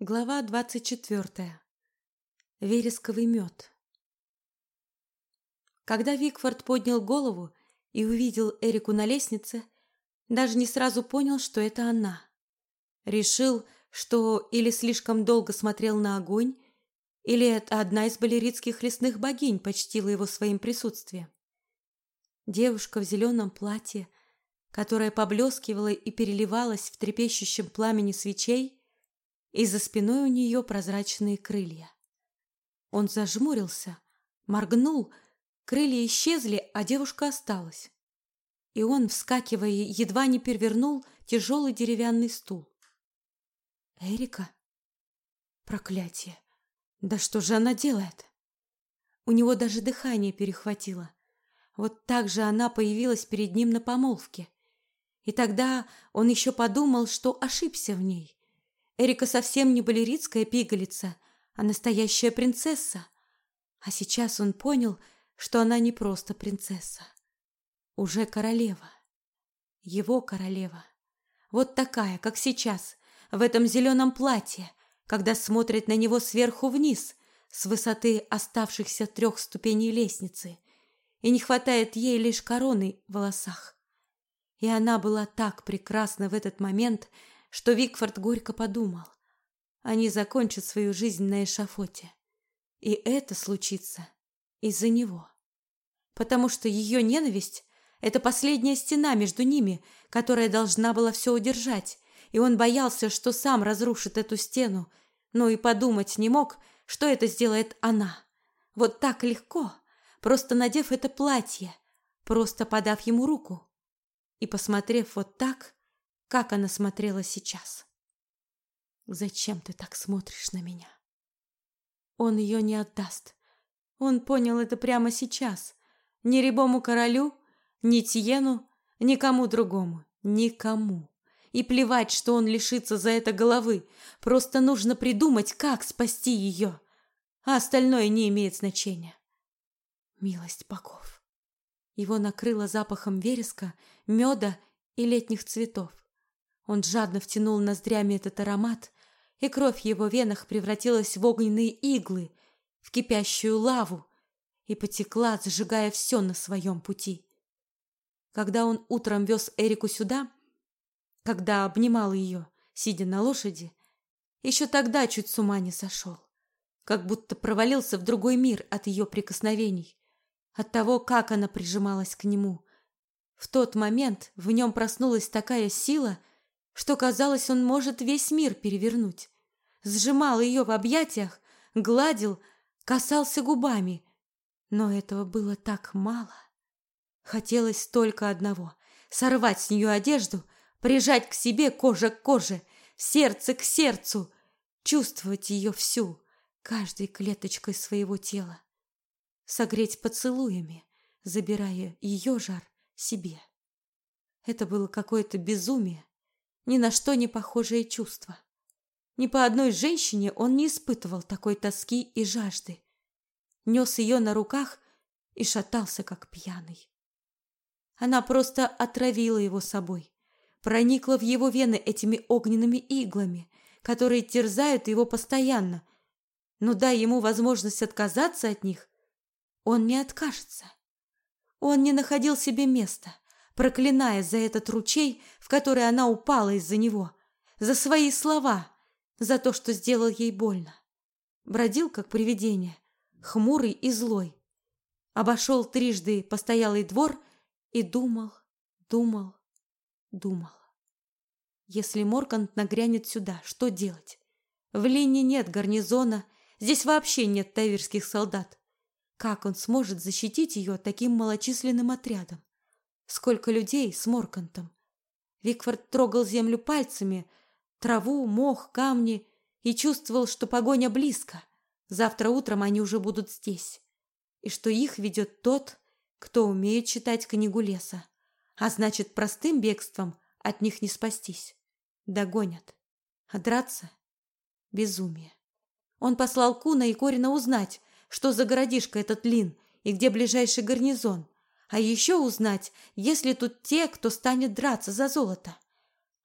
Глава двадцать четвертая. Вересковый мед. Когда Викфорд поднял голову и увидел Эрику на лестнице, даже не сразу понял, что это она. Решил, что или слишком долго смотрел на огонь, или это одна из балеритских лесных богинь почтила его своим присутствием. Девушка в зеленом платье, которая поблескивала и переливалась в трепещущем пламени свечей, и за спиной у нее прозрачные крылья. Он зажмурился, моргнул, крылья исчезли, а девушка осталась. И он, вскакивая, едва не перевернул тяжелый деревянный стул. Эрика? Проклятие! Да что же она делает? У него даже дыхание перехватило. Вот так же она появилась перед ним на помолвке. И тогда он еще подумал, что ошибся в ней Эрика совсем не балеритская пигалица, а настоящая принцесса. А сейчас он понял, что она не просто принцесса. Уже королева. Его королева. Вот такая, как сейчас, в этом зеленом платье, когда смотрит на него сверху вниз, с высоты оставшихся трех ступеней лестницы, и не хватает ей лишь короны в волосах. И она была так прекрасна в этот момент, что Викфорд горько подумал. Они закончат свою жизнь на эшафоте. И это случится из-за него. Потому что ее ненависть – это последняя стена между ними, которая должна была все удержать, и он боялся, что сам разрушит эту стену, но и подумать не мог, что это сделает она. Вот так легко, просто надев это платье, просто подав ему руку и посмотрев вот так, как она смотрела сейчас. Зачем ты так смотришь на меня? Он ее не отдаст. Он понял это прямо сейчас. Ни рябому королю, ни Тиену, никому другому, никому. И плевать, что он лишится за это головы. Просто нужно придумать, как спасти ее. А остальное не имеет значения. Милость богов. Его накрыло запахом вереска, меда и летних цветов. Он жадно втянул ноздрями этот аромат, и кровь в его венах превратилась в огненные иглы, в кипящую лаву, и потекла, зажигая все на своем пути. Когда он утром вез Эрику сюда, когда обнимал ее, сидя на лошади, еще тогда чуть с ума не сошел, как будто провалился в другой мир от ее прикосновений, от того, как она прижималась к нему. В тот момент в нем проснулась такая сила — что казалось, он может весь мир перевернуть. Сжимал ее в объятиях, гладил, касался губами. Но этого было так мало. Хотелось только одного — сорвать с нее одежду, прижать к себе кожа к коже, сердце к сердцу, чувствовать ее всю, каждой клеточкой своего тела, согреть поцелуями, забирая ее жар себе. Это было какое-то безумие, ни на что не похожее чувство. Ни по одной женщине он не испытывал такой тоски и жажды. Нес ее на руках и шатался, как пьяный. Она просто отравила его собой, проникла в его вены этими огненными иглами, которые терзают его постоянно. Но дай ему возможность отказаться от них, он не откажется. Он не находил себе места проклиная за этот ручей, в который она упала из-за него, за свои слова, за то, что сделал ей больно. Бродил, как привидение, хмурый и злой. Обошел трижды постоялый двор и думал, думал, думал. Если Моркант нагрянет сюда, что делать? В Лине нет гарнизона, здесь вообще нет таверских солдат. Как он сможет защитить ее таким малочисленным отрядом? Сколько людей с Моркантом. Викфорд трогал землю пальцами, траву, мох, камни и чувствовал, что погоня близко. Завтра утром они уже будут здесь. И что их ведет тот, кто умеет читать книгу леса. А значит, простым бегством от них не спастись. Догонят. А драться — безумие. Он послал Куна и Корина узнать, что за городишко этот Лин и где ближайший гарнизон. А еще узнать, есть ли тут те, кто станет драться за золото.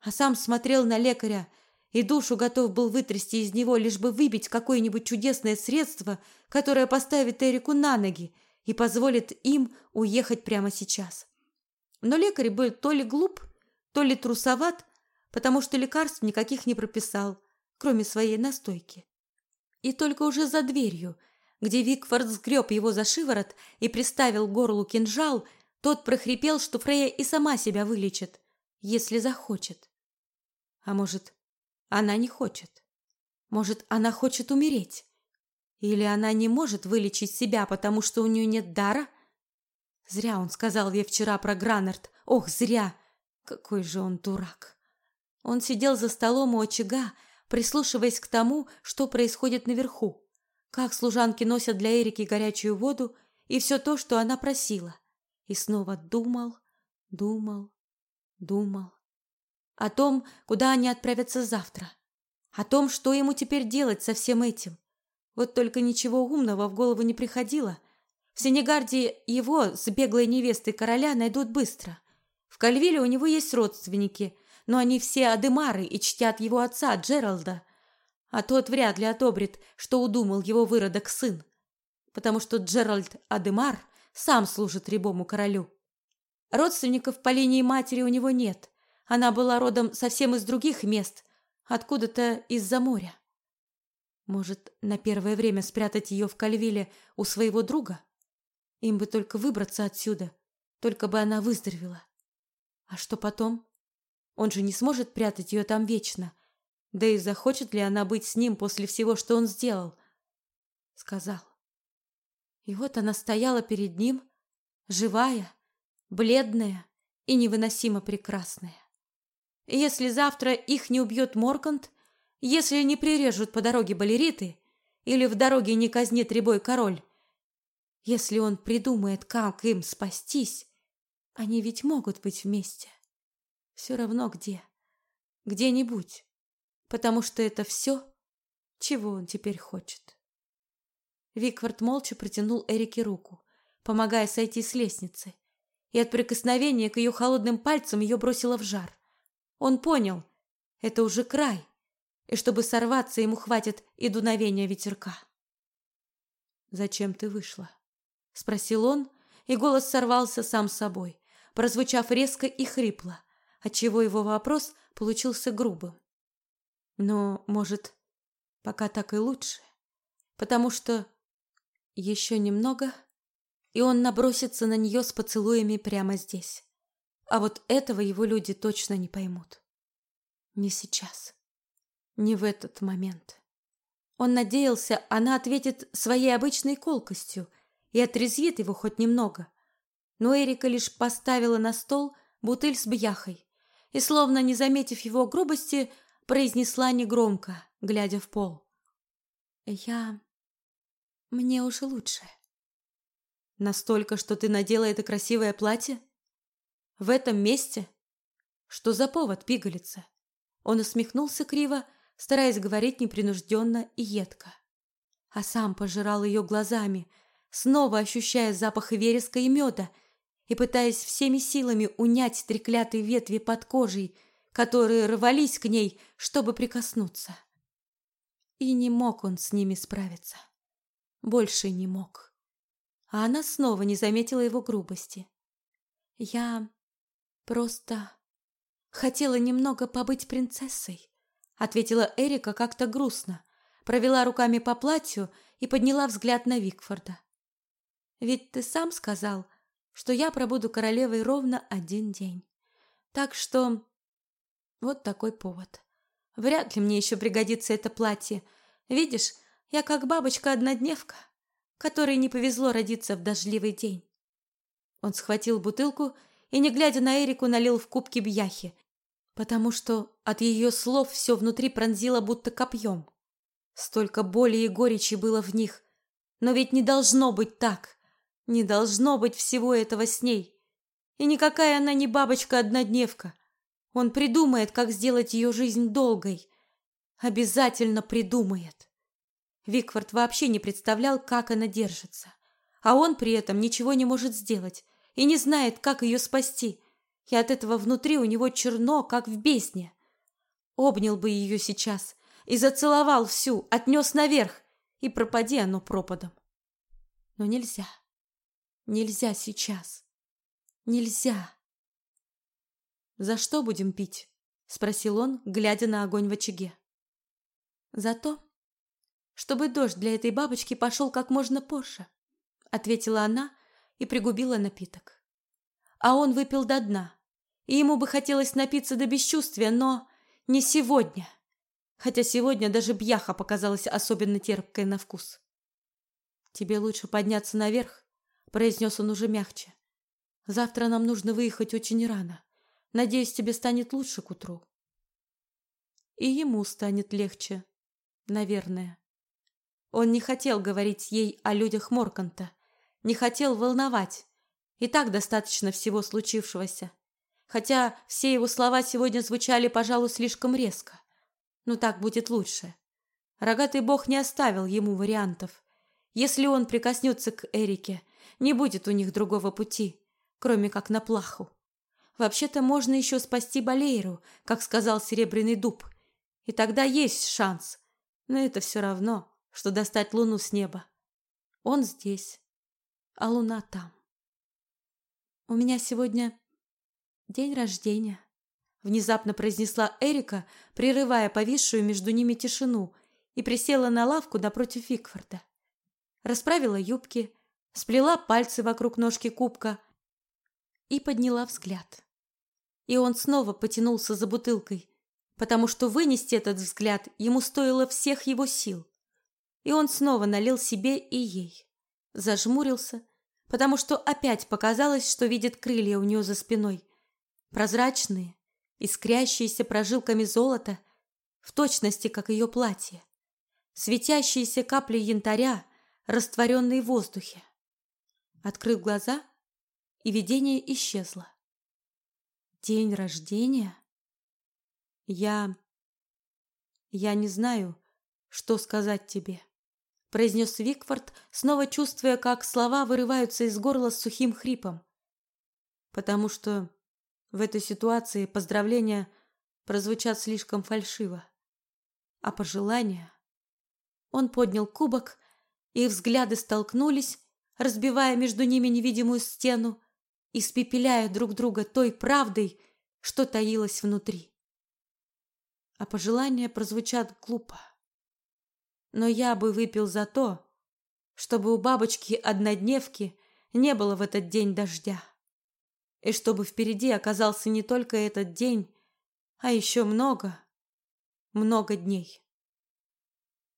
А сам смотрел на лекаря и душу готов был вытрясти из него, лишь бы выбить какое-нибудь чудесное средство, которое поставит Эрику на ноги и позволит им уехать прямо сейчас. Но лекарь был то ли глуп, то ли трусоват, потому что лекарств никаких не прописал, кроме своей настойки. И только уже за дверью, где Викфорд сгреб его за шиворот и приставил горлу кинжал, тот прохрипел, что Фрея и сама себя вылечит, если захочет. А может, она не хочет? Может, она хочет умереть? Или она не может вылечить себя, потому что у нее нет дара? Зря он сказал ей вчера про Гранард. Ох, зря! Какой же он дурак! Он сидел за столом у очага, прислушиваясь к тому, что происходит наверху. Как служанки носят для Эрики горячую воду и все то, что она просила. И снова думал, думал, думал. О том, куда они отправятся завтра. О том, что ему теперь делать со всем этим. Вот только ничего умного в голову не приходило. В Сенегарде его с беглой невестой короля найдут быстро. В Кальвиле у него есть родственники, но они все адемары и чтят его отца Джералда. А тот вряд ли одобрит, что удумал его выродок сын, потому что Джеральд Адемар сам служит рябому королю. Родственников по линии матери у него нет. Она была родом совсем из других мест, откуда-то из-за моря. Может, на первое время спрятать ее в Кальвиле у своего друга? Им бы только выбраться отсюда, только бы она выздоровела. А что потом? Он же не сможет прятать ее там вечно. Да и захочет ли она быть с ним после всего, что он сделал? Сказал. И вот она стояла перед ним, живая, бледная и невыносимо прекрасная. Если завтра их не убьет Моркант, если не прирежут по дороге балериты или в дороге не казнит рябой король, если он придумает, как им спастись, они ведь могут быть вместе. Все равно где. Где-нибудь. Потому что это все, чего он теперь хочет. Виквард молча протянул Эрике руку, помогая сойти с лестницы, и от прикосновения к ее холодным пальцам ее бросило в жар. Он понял, это уже край, и чтобы сорваться, ему хватит и дуновения ветерка. «Зачем ты вышла?» — спросил он, и голос сорвался сам собой, прозвучав резко и хрипло, отчего его вопрос получился грубым. Но, может, пока так и лучше, потому что еще немного, и он набросится на нее с поцелуями прямо здесь. А вот этого его люди точно не поймут. Не сейчас. Не в этот момент. Он надеялся, она ответит своей обычной колкостью и отрезвит его хоть немного. Но Эрика лишь поставила на стол бутыль с бьяхой и, словно не заметив его грубости, произнесла негромко, глядя в пол. «Я... мне уже лучше». «Настолько, что ты надела это красивое платье?» В этом месте? Что за повод пигалица? Он усмехнулся криво, стараясь говорить непринужденно и едко. А сам пожирал ее глазами, снова ощущая запах вереска и меда и пытаясь всеми силами унять треклятые ветви под кожей, которые рвались к ней, чтобы прикоснуться. И не мог он с ними справиться. Больше не мог. А она снова не заметила его грубости. Я Просто хотела немного побыть принцессой, ответила Эрика как-то грустно, провела руками по платью и подняла взгляд на Викфорда. Ведь ты сам сказал, что я пробуду королевой ровно один день. Так что вот такой повод. Вряд ли мне еще пригодится это платье. Видишь, я как бабочка-однодневка, которой не повезло родиться в дождливый день. Он схватил бутылку и, не глядя на Эрику, налил в кубки бьяхи, потому что от ее слов все внутри пронзило будто копьем. Столько боли и горечи было в них. Но ведь не должно быть так. Не должно быть всего этого с ней. И никакая она не бабочка-однодневка. Он придумает, как сделать ее жизнь долгой. Обязательно придумает. Викфорд вообще не представлял, как она держится. А он при этом ничего не может сделать и не знает, как ее спасти. И от этого внутри у него черно, как в бездне. Обнял бы ее сейчас и зацеловал всю, отнес наверх, и пропади оно пропадом. Но нельзя. Нельзя сейчас. Нельзя. «За что будем пить?» — спросил он, глядя на огонь в очаге. «За то, чтобы дождь для этой бабочки пошел как можно позже», — ответила она и пригубила напиток. А он выпил до дна, и ему бы хотелось напиться до бесчувствия, но не сегодня. Хотя сегодня даже бьяха показалась особенно терпкой на вкус. «Тебе лучше подняться наверх», — произнес он уже мягче. «Завтра нам нужно выехать очень рано. Надеюсь, тебе станет лучше к утру». И ему станет легче, наверное. Он не хотел говорить ей о людях Морканта, не хотел волновать. И так достаточно всего случившегося. Хотя все его слова сегодня звучали, пожалуй, слишком резко. Но так будет лучше. Рогатый бог не оставил ему вариантов. Если он прикоснется к Эрике, не будет у них другого пути, кроме как на плаху. Вообще-то можно еще спасти Балейру, как сказал Серебряный Дуб. И тогда есть шанс. Но это все равно, что достать луну с неба. Он здесь, а луна там. У меня сегодня день рождения, внезапно произнесла Эрика, прерывая повисшую между ними тишину, и присела на лавку напротив Викфорда. Расправила юбки, сплела пальцы вокруг ножки кубка и подняла взгляд. И он снова потянулся за бутылкой, потому что вынести этот взгляд ему стоило всех его сил. И он снова налил себе и ей. Зажмурился, потому что опять показалось, что видит крылья у нее за спиной. Прозрачные, искрящиеся прожилками золота, в точности, как ее платье. Светящиеся капли янтаря, растворенные в воздухе. Открыл глаза, и видение исчезло. День рождения? Я... Я не знаю, что сказать тебе, произнес Викфорд, снова чувствуя, как слова вырываются из горла с сухим хрипом. Потому что в этой ситуации поздравления прозвучат слишком фальшиво. А пожелания... Он поднял кубок, их взгляды столкнулись, разбивая между ними невидимую стену, испепеляя друг друга той правдой, что таилась внутри. А пожелания прозвучат глупо. Но я бы выпил за то, чтобы у бабочки-однодневки не было в этот день дождя. И чтобы впереди оказался не только этот день, а еще много, много дней.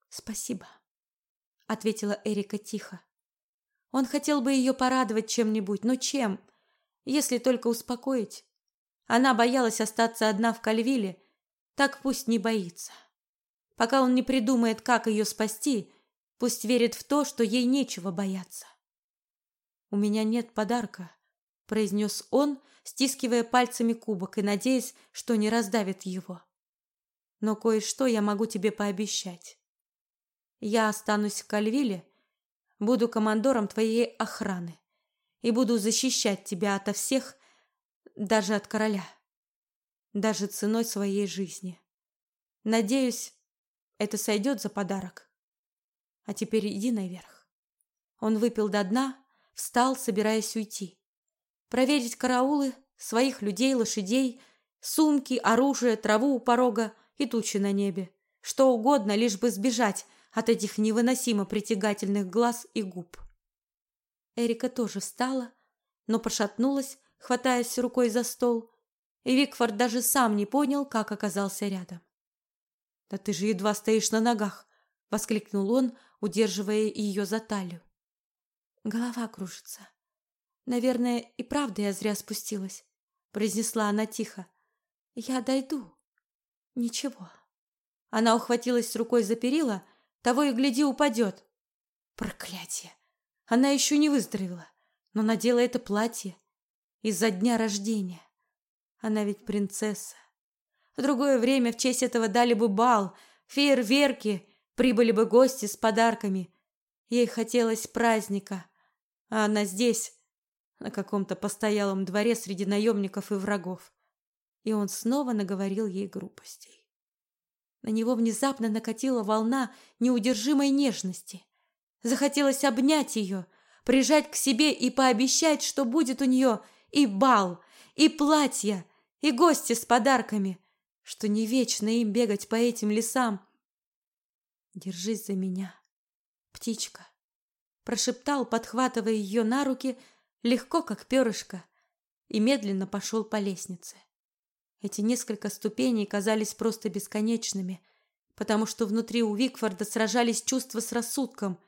Спасибо, ответила Эрика тихо. Он хотел бы ее порадовать чем-нибудь, но чем? Если только успокоить. Она боялась остаться одна в Кальвиле, так пусть не боится. Пока он не придумает, как ее спасти, пусть верит в то, что ей нечего бояться. «У меня нет подарка», — произнес он, стискивая пальцами кубок и надеясь, что не раздавит его. «Но кое-что я могу тебе пообещать. Я останусь в Кальвиле, буду командором твоей охраны и буду защищать тебя ото всех, даже от короля, даже ценой своей жизни. Надеюсь, это сойдет за подарок. А теперь иди наверх. Он выпил до дна, встал, собираясь уйти. Проверить караулы, своих людей, лошадей, сумки, оружие, траву у порога и тучи на небе. Что угодно, лишь бы сбежать от этих невыносимо притягательных глаз и губ. Эрика тоже встала, но пошатнулась, хватаясь рукой за стол, и Викфорд даже сам не понял, как оказался рядом. «Да ты же едва стоишь на ногах!» — воскликнул он, удерживая ее за талию. Голова кружится. «Наверное, и правда я зря спустилась», — произнесла она тихо. «Я дойду. Ничего». Она ухватилась рукой за перила, того и гляди упадет. Проклятие! Она еще не выздоровела, но надела это платье из-за дня рождения. Она ведь принцесса. В другое время в честь этого дали бы бал, фейерверки, прибыли бы гости с подарками. Ей хотелось праздника, а она здесь, на каком-то постоялом дворе среди наемников и врагов. И он снова наговорил ей грубостей. На него внезапно накатила волна неудержимой нежности. Захотелось обнять ее, прижать к себе и пообещать, что будет у нее и бал, и платье, и гости с подарками, что не вечно им бегать по этим лесам. Держись за меня, птичка, прошептал, подхватывая ее на руки, легко как перышко, и медленно пошел по лестнице. Эти несколько ступеней казались просто бесконечными, потому что внутри у Викфорда сражались чувства с рассудком,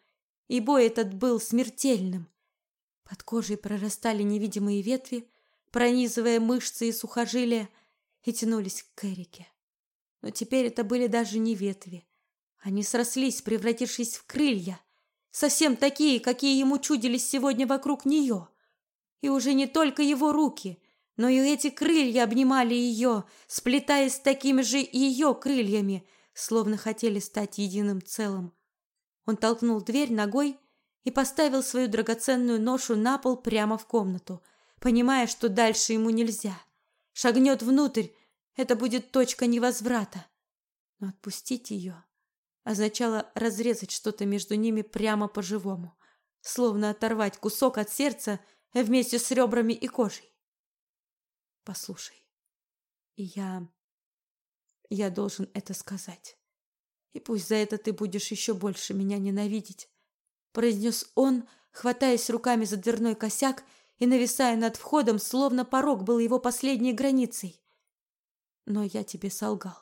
и бой этот был смертельным. Под кожей прорастали невидимые ветви, пронизывая мышцы и сухожилия, и тянулись к Эрике. Но теперь это были даже не ветви. Они срослись, превратившись в крылья, совсем такие, какие ему чудились сегодня вокруг нее. И уже не только его руки, но и эти крылья обнимали ее, сплетаясь с такими же ее крыльями, словно хотели стать единым целым. Он толкнул дверь ногой и поставил свою драгоценную ношу на пол прямо в комнату, понимая, что дальше ему нельзя. Шагнет внутрь, это будет точка невозврата. Но отпустить ее означало разрезать что-то между ними прямо по-живому, словно оторвать кусок от сердца вместе с ребрами и кожей. Послушай, я... Я должен это сказать. И пусть за это ты будешь еще больше меня ненавидеть, произнес он, хватаясь руками за дверной косяк и нависая над входом, словно порог был его последней границей. Но я тебе солгал.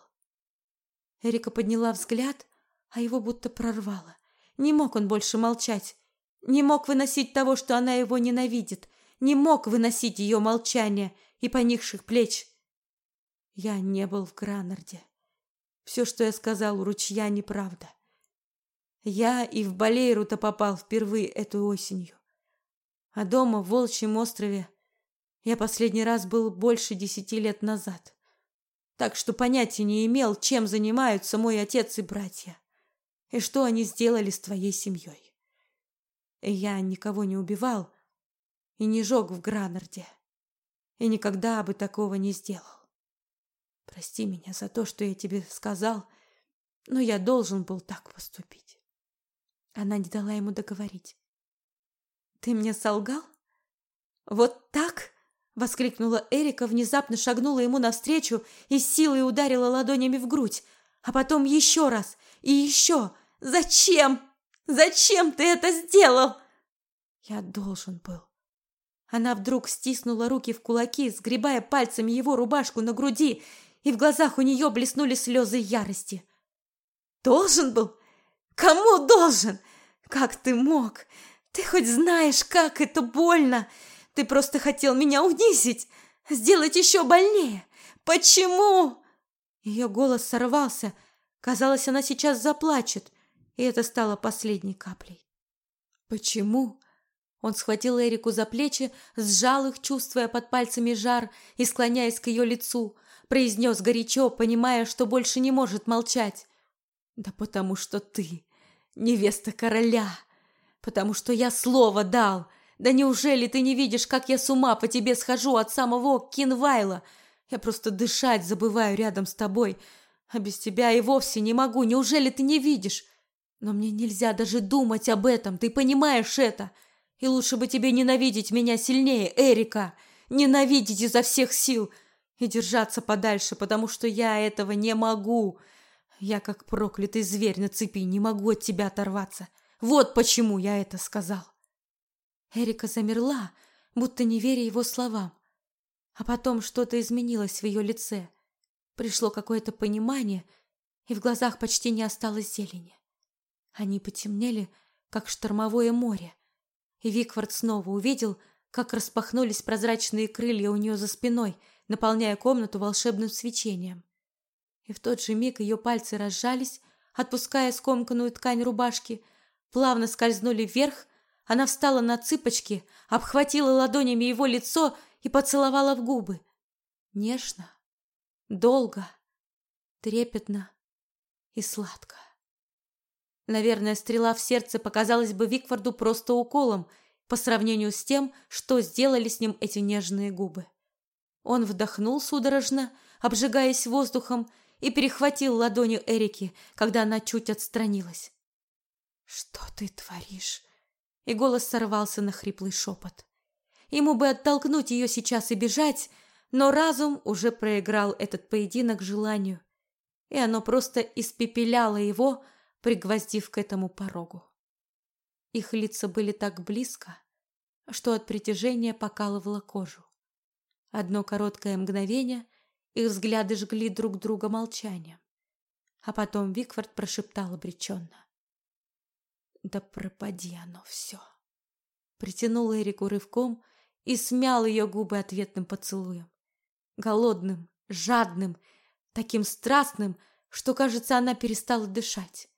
Эрика подняла взгляд, а его будто прорвало. Не мог он больше молчать. Не мог выносить того, что она его ненавидит. Не мог выносить ее молчание и поникших плеч. Я не был в Гранарде. Все, что я сказал у ручья, неправда. Я и в Балейру-то попал впервые этой осенью. А дома, в Волчьем острове, я последний раз был больше десяти лет назад. Так что понятия не имел, чем занимаются мой отец и братья и что они сделали с твоей семьей. Я никого не убивал и не жег в Гранарде, и никогда бы такого не сделал. Прости меня за то, что я тебе сказал, но я должен был так поступить. Она не дала ему договорить. Ты мне солгал? Вот так? воскликнула Эрика, внезапно шагнула ему навстречу и силой ударила ладонями в грудь, а потом еще раз и еще. Зачем? Зачем ты это сделал? Я должен был. Она вдруг стиснула руки в кулаки, сгребая пальцами его рубашку на груди, и в глазах у нее блеснули слезы ярости. Должен был? Кому должен? Как ты мог? Ты хоть знаешь, как это больно? Ты просто хотел меня унизить, сделать еще больнее. Почему? Ее голос сорвался. Казалось, она сейчас заплачет, и это стало последней каплей. Почему? Он схватил Эрику за плечи, сжал их, чувствуя под пальцами жар и склоняясь к ее лицу, произнес горячо, понимая, что больше не может молчать. Да потому что ты невеста короля, потому что я слово дал. Да неужели ты не видишь, как я с ума по тебе схожу от самого Кинвайла? Я просто дышать забываю рядом с тобой, а без тебя и вовсе не могу. Неужели ты не видишь? Но мне нельзя даже думать об этом, ты понимаешь это? И лучше бы тебе ненавидеть меня сильнее, Эрика, ненавидеть изо всех сил и держаться подальше, потому что я этого не могу. Я как проклятый зверь на цепи, не могу от тебя оторваться. Вот почему я это сказал. Эрика замерла, будто не веря его словам. А потом что-то изменилось в ее лице. Пришло какое-то понимание, и в глазах почти не осталось зелени. Они потемнели, как штормовое море. И Викфорд снова увидел, как распахнулись прозрачные крылья у нее за спиной, наполняя комнату волшебным свечением. И в тот же миг ее пальцы разжались, отпуская скомканную ткань рубашки, плавно скользнули вверх, она встала на цыпочки, обхватила ладонями его лицо и поцеловала в губы. Нежно, долго, трепетно и сладко. Наверное, стрела в сердце показалась бы Викфорду просто уколом по сравнению с тем, что сделали с ним эти нежные губы. Он вдохнул судорожно, обжигаясь воздухом, и перехватил ладонью Эрики, когда она чуть отстранилась. «Что ты творишь?» И голос сорвался на хриплый шепот. Ему бы оттолкнуть ее сейчас и бежать, но разум уже проиграл этот поединок желанию, и оно просто испепеляло его, пригвоздив к этому порогу. Их лица были так близко, что от притяжения покалывало кожу. Одно короткое мгновение их взгляды жгли друг друга молчанием, а потом Викфорд прошептал обреченно. «Да пропади оно все!» Притянул Эрику рывком и смял ее губы ответным поцелуем. Голодным, жадным, таким страстным, что, кажется, она перестала дышать.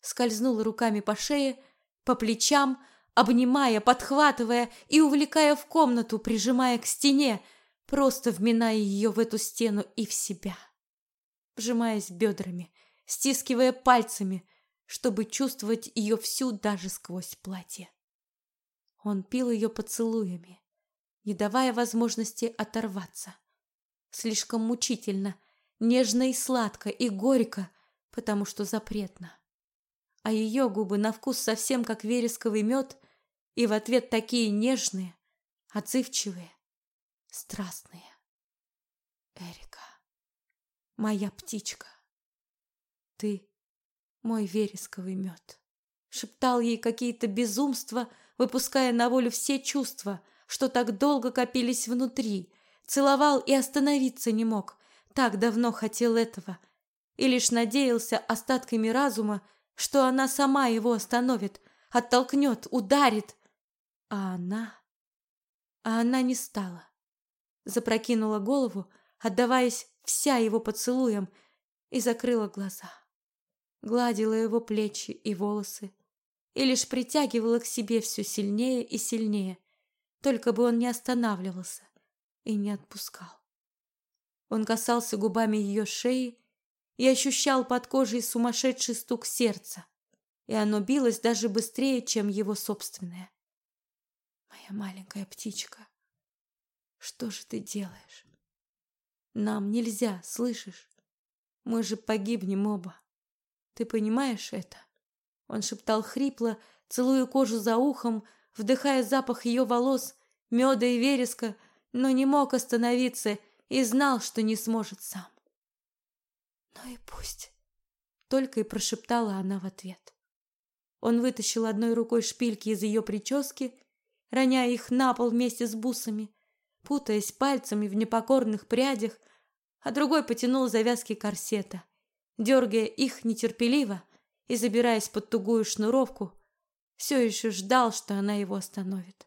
Скользнула руками по шее, по плечам, обнимая, подхватывая и увлекая в комнату, прижимая к стене, просто вминая ее в эту стену и в себя. Вжимаясь бедрами, стискивая пальцами, чтобы чувствовать ее всю даже сквозь платье. Он пил ее поцелуями, не давая возможности оторваться. Слишком мучительно, нежно и сладко, и горько, потому что запретно. А ее губы на вкус совсем как вересковый мед, и в ответ такие нежные, отзывчивые, страстные. Эрика, моя птичка, ты мой вересковый мед. Шептал ей какие-то безумства, выпуская на волю все чувства, что так долго копились внутри. Целовал и остановиться не мог. Так давно хотел этого. И лишь надеялся остатками разума, что она сама его остановит, оттолкнет, ударит. А она... А она не стала. Запрокинула голову, отдаваясь вся его поцелуем, и закрыла глаза. Гладила его плечи и волосы, и лишь притягивала к себе все сильнее и сильнее, только бы он не останавливался и не отпускал. Он касался губами ее шеи и ощущал под кожей сумасшедший стук сердца, и оно билось даже быстрее, чем его собственное. «Моя маленькая птичка, что же ты делаешь? Нам нельзя, слышишь? Мы же погибнем оба. Ты понимаешь это?» Он шептал хрипло, целуя кожу за ухом, вдыхая запах ее волос, меда и вереска, но не мог остановиться и знал, что не сможет сам. «Ну и пусть», — только и прошептала она в ответ. Он вытащил одной рукой шпильки из ее прически, роняя их на пол вместе с бусами, путаясь пальцами в непокорных прядях, а другой потянул завязки корсета, дергая их нетерпеливо, и, забираясь под тугую шнуровку, все еще ждал, что она его остановит.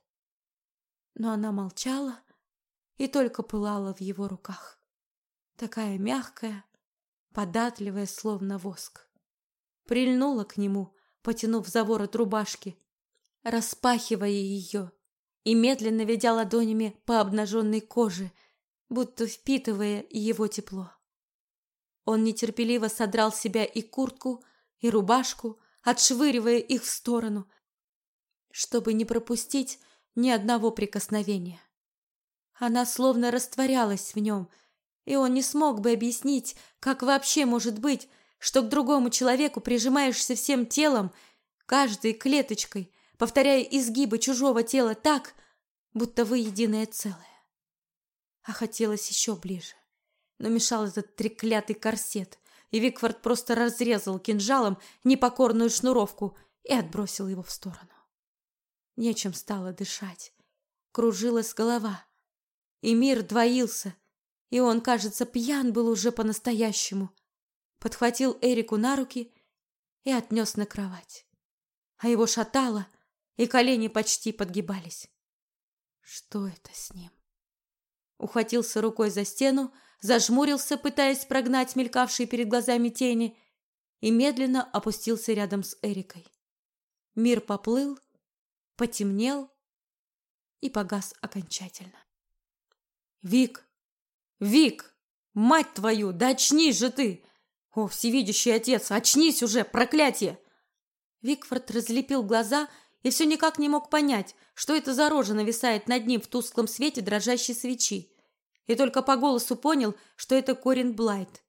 Но она молчала и только пылала в его руках. Такая мягкая, податливая, словно воск. Прильнула к нему, потянув за ворот рубашки, распахивая ее и медленно ведя ладонями по обнаженной коже, будто впитывая его тепло. Он нетерпеливо содрал с себя и куртку, и рубашку, отшвыривая их в сторону, чтобы не пропустить ни одного прикосновения. Она словно растворялась в нем, и он не смог бы объяснить, как вообще может быть, что к другому человеку прижимаешься всем телом, каждой клеточкой, повторяя изгибы чужого тела так, будто вы единое целое. А хотелось еще ближе, но мешал этот треклятый корсет, и Викфорд просто разрезал кинжалом непокорную шнуровку и отбросил его в сторону. Нечем стало дышать. Кружилась голова. И мир двоился, и он, кажется, пьян был уже по-настоящему. Подхватил Эрику на руки и отнес на кровать. А его шатало, и колени почти подгибались. Что это с ним? Ухватился рукой за стену, зажмурился, пытаясь прогнать мелькавшие перед глазами тени, и медленно опустился рядом с Эрикой. Мир поплыл, потемнел и погас окончательно. «Вик! Вик! Мать твою, да очнись же ты! О, всевидящий отец, очнись уже, проклятие!» Викфорд разлепил глаза и все никак не мог понять, что это за рожа нависает над ним в тусклом свете дрожащей свечи и только по голосу понял, что это Корин Блайт.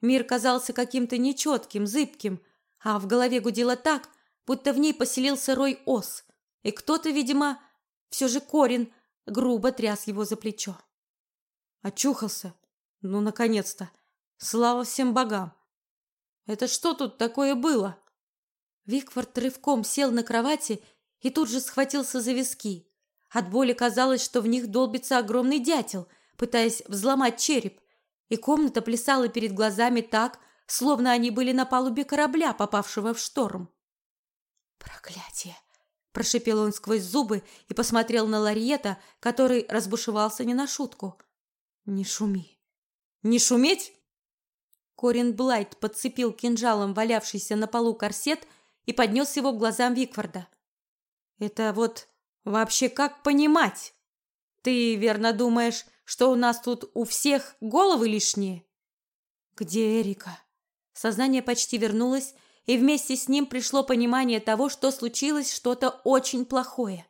Мир казался каким-то нечетким, зыбким, а в голове гудело так, будто в ней поселился рой ос, и кто-то, видимо, все же корень, грубо тряс его за плечо. Очухался. Ну, наконец-то. Слава всем богам. Это что тут такое было? Викфорд рывком сел на кровати и тут же схватился за виски. От боли казалось, что в них долбится огромный дятел, пытаясь взломать череп, и комната плясала перед глазами так, словно они были на палубе корабля, попавшего в шторм. «Проклятие!» – прошипел он сквозь зубы и посмотрел на Лариета, который разбушевался не на шутку. «Не шуми!» «Не шуметь?» Корин Блайт подцепил кинжалом валявшийся на полу корсет и поднес его к глазам Викфорда. «Это вот вообще как понимать? Ты верно думаешь, что у нас тут у всех головы лишние?» «Где Эрика?» Сознание почти вернулось, и вместе с ним пришло понимание того, что случилось что-то очень плохое.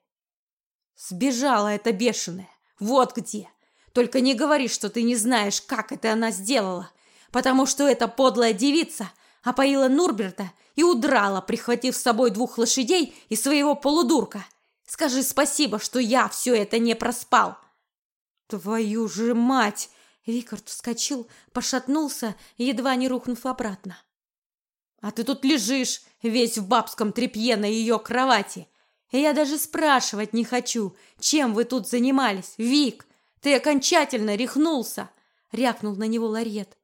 «Сбежала эта бешеная! Вот где! Только не говори, что ты не знаешь, как это она сделала, потому что эта подлая девица опоила Нурберта и удрала, прихватив с собой двух лошадей и своего полудурка. Скажи спасибо, что я все это не проспал. Твою же мать! Викард вскочил, пошатнулся, едва не рухнув обратно. А ты тут лежишь, весь в бабском тряпье на ее кровати. Я даже спрашивать не хочу, чем вы тут занимались, Вик. Ты окончательно рехнулся, рявкнул на него Ларьет.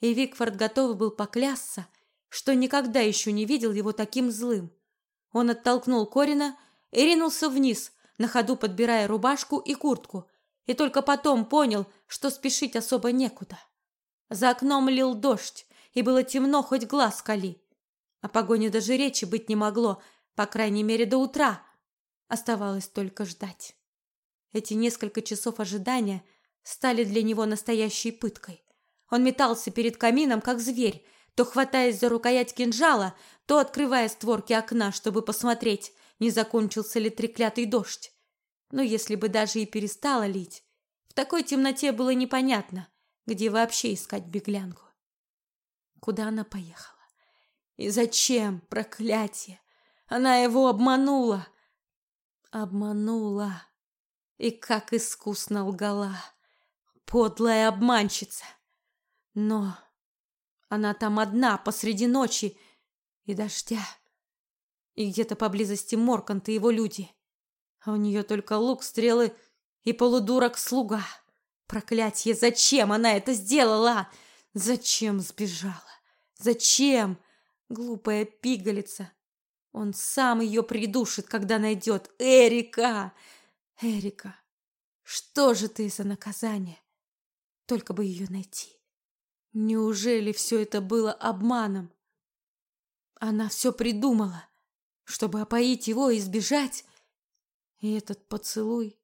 И Викфорд готов был поклясться, что никогда еще не видел его таким злым. Он оттолкнул Корина и ринулся вниз, на ходу подбирая рубашку и куртку, и только потом понял, что спешить особо некуда. За окном лил дождь, и было темно, хоть глаз кали. О погоне даже речи быть не могло, по крайней мере, до утра. Оставалось только ждать. Эти несколько часов ожидания стали для него настоящей пыткой. Он метался перед камином, как зверь, то хватаясь за рукоять кинжала, то открывая створки окна, чтобы посмотреть, не закончился ли треклятый дождь. Но если бы даже и перестало лить, в такой темноте было непонятно, где вообще искать беглянку. Куда она поехала? И зачем, проклятие? Она его обманула. Обманула. И как искусно лгала. Подлая обманщица. Но она там одна посреди ночи и дождя. И где-то поблизости Моркант и его люди. А у нее только лук, стрелы и полудурок-слуга. Проклятье, зачем она это сделала? Зачем сбежала? Зачем? Глупая пигалица. Он сам ее придушит, когда найдет. Эрика! Эрика, что же ты за наказание? Только бы ее найти. Неужели все это было обманом? Она все придумала, чтобы опоить его и сбежать. И этот поцелуй...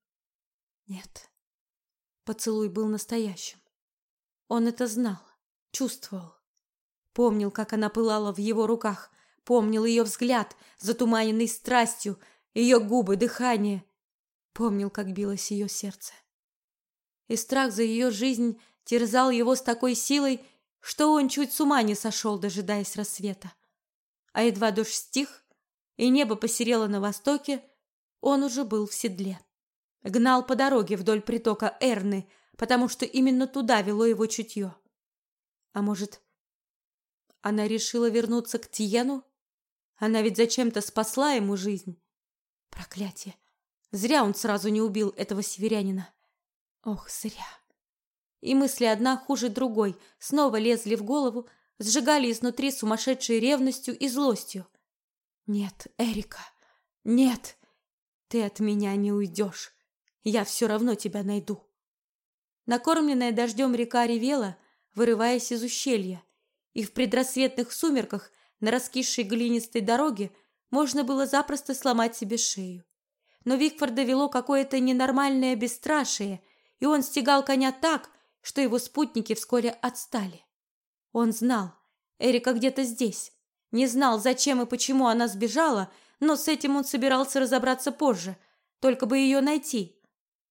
Нет, поцелуй был настоящим. Он это знал, чувствовал. Помнил, как она пылала в его руках, помнил ее взгляд, затуманенный страстью, ее губы, дыхание. Помнил, как билось ее сердце. И страх за ее жизнь терзал его с такой силой, что он чуть с ума не сошел, дожидаясь рассвета. А едва дождь стих, и небо посерело на востоке, он уже был в седле. Гнал по дороге вдоль притока Эрны, потому что именно туда вело его чутье. А может, она решила вернуться к Тиену? Она ведь зачем-то спасла ему жизнь. Проклятие! Зря он сразу не убил этого северянина. Ох, зря. И мысли одна хуже другой снова лезли в голову, сжигали изнутри сумасшедшей ревностью и злостью. Нет, Эрика, нет, ты от меня не уйдешь. Я все равно тебя найду. Накормленная дождем река ревела, вырываясь из ущелья, и в предрассветных сумерках на раскисшей глинистой дороге можно было запросто сломать себе шею. Но Викфорда вело какое-то ненормальное бесстрашие, и он стегал коня так, что его спутники вскоре отстали. Он знал, Эрика где-то здесь. Не знал, зачем и почему она сбежала, но с этим он собирался разобраться позже, только бы ее найти.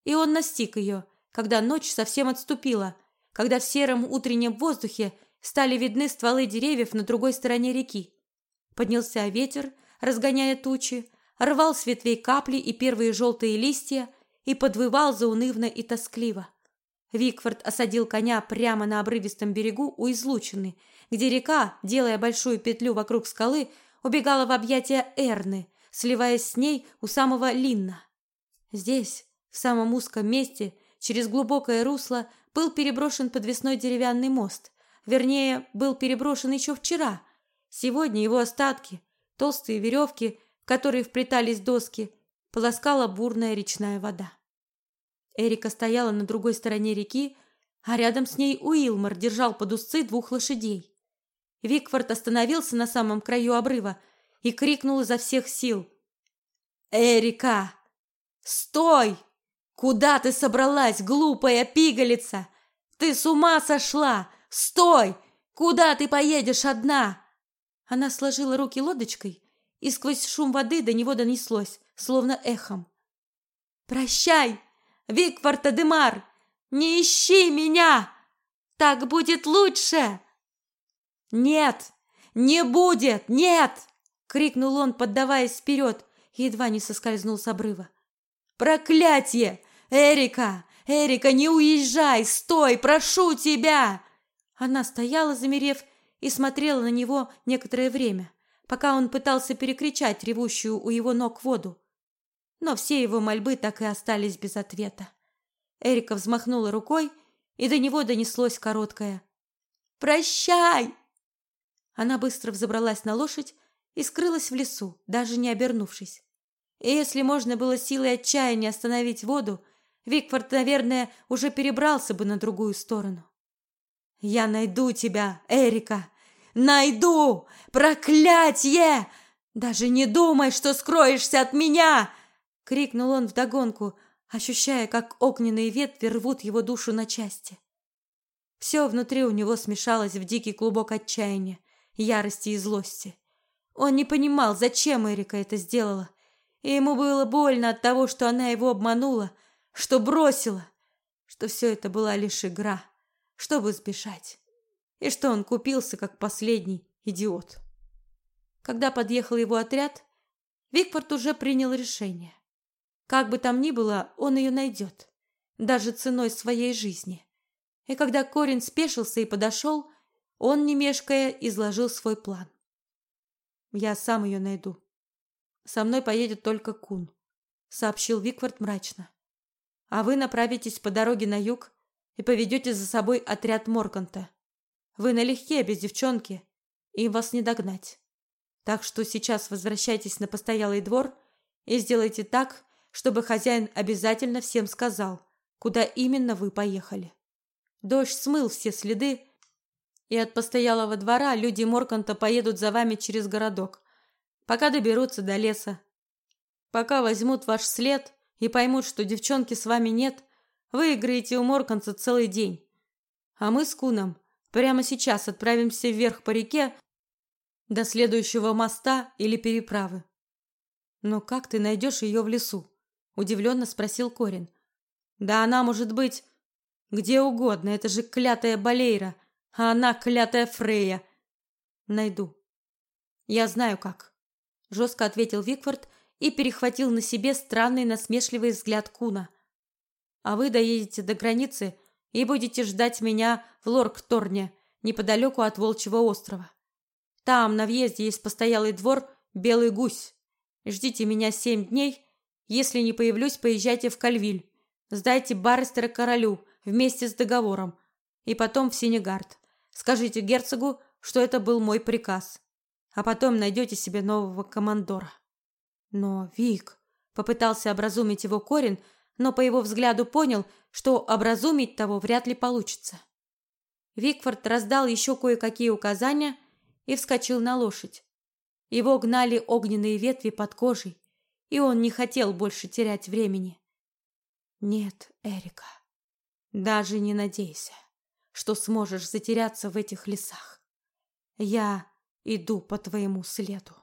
И он настиг ее, когда ночь совсем отступила, когда в сером утреннем воздухе стали видны стволы деревьев на другой стороне реки. Поднялся ветер, разгоняя тучи, рвал с ветвей капли и первые желтые листья и подвывал заунывно и тоскливо. Викфорд осадил коня прямо на обрывистом берегу у излучины, где река, делая большую петлю вокруг скалы, убегала в объятия Эрны, сливаясь с ней у самого Линна. Здесь, в самом узком месте, через глубокое русло, был переброшен подвесной деревянный мост. Вернее, был переброшен еще вчера. Сегодня его остатки, толстые веревки, в которые вплетались доски, полоскала бурная речная вода. Эрика стояла на другой стороне реки, а рядом с ней Уилмор держал под узцы двух лошадей. Викфорд остановился на самом краю обрыва и крикнул изо всех сил. «Эрика! Стой! Куда ты собралась, глупая пигалица? Ты с ума сошла! Стой! Куда ты поедешь одна?» Она сложила руки лодочкой, и сквозь шум воды до него донеслось, словно эхом. «Прощай, Викфорд Адемар! Не ищи меня! Так будет лучше!» «Нет! Не будет! Нет!» — крикнул он, поддаваясь вперед, едва не соскользнул с обрыва. «Проклятие! Эрика! Эрика, не уезжай! Стой! Прошу тебя!» Она стояла, замерев, и смотрела на него некоторое время, пока он пытался перекричать ревущую у его ног воду. Но все его мольбы так и остались без ответа. Эрика взмахнула рукой, и до него донеслось короткое «Прощай!» Она быстро взобралась на лошадь и скрылась в лесу, даже не обернувшись. И если можно было силой отчаяния остановить воду, Викфорд, наверное, уже перебрался бы на другую сторону. «Я найду тебя, Эрика! Найду! Проклятье! Даже не думай, что скроешься от меня!» — крикнул он вдогонку, ощущая, как огненные ветви рвут его душу на части. Все внутри у него смешалось в дикий клубок отчаяния, ярости и злости. Он не понимал, зачем Эрика это сделала, и ему было больно от того, что она его обманула, что бросила, что все это была лишь игра, чтобы сбежать, и что он купился как последний идиот. Когда подъехал его отряд, Викфорд уже принял решение. Как бы там ни было, он ее найдет, даже ценой своей жизни. И когда Корин спешился и подошел, он, не мешкая, изложил свой план. «Я сам ее найду. Со мной поедет только Кун», — сообщил Виквард мрачно. «А вы направитесь по дороге на юг и поведете за собой отряд Морканта. Вы налегке, без девчонки, и вас не догнать. Так что сейчас возвращайтесь на постоялый двор и сделайте так, чтобы хозяин обязательно всем сказал, куда именно вы поехали. Дождь смыл все следы, и от постоялого двора люди Морканта поедут за вами через городок, пока доберутся до леса. Пока возьмут ваш след и поймут, что девчонки с вами нет, вы играете у Морканца целый день. А мы с Куном прямо сейчас отправимся вверх по реке до следующего моста или переправы. Но как ты найдешь ее в лесу? Удивленно спросил Корин. Да она может быть где угодно, это же клятая Балейра а она клятая Фрея. Найду. Я знаю как, жестко ответил Викфорд и перехватил на себе странный насмешливый взгляд Куна. А вы доедете до границы и будете ждать меня в Лоркторне, неподалеку от Волчьего острова. Там на въезде есть постоялый двор Белый гусь. Ждите меня семь дней. Если не появлюсь, поезжайте в Кальвиль. Сдайте Баррестера королю вместе с договором. И потом в Синегард. Скажите герцогу, что это был мой приказ, а потом найдете себе нового командора. Но Вик попытался образумить его Корин, но по его взгляду понял, что образумить того вряд ли получится. Викфорд раздал еще кое-какие указания и вскочил на лошадь. Его гнали огненные ветви под кожей, и он не хотел больше терять времени. Нет, Эрика, даже не надейся что сможешь затеряться в этих лесах. Я иду по твоему следу.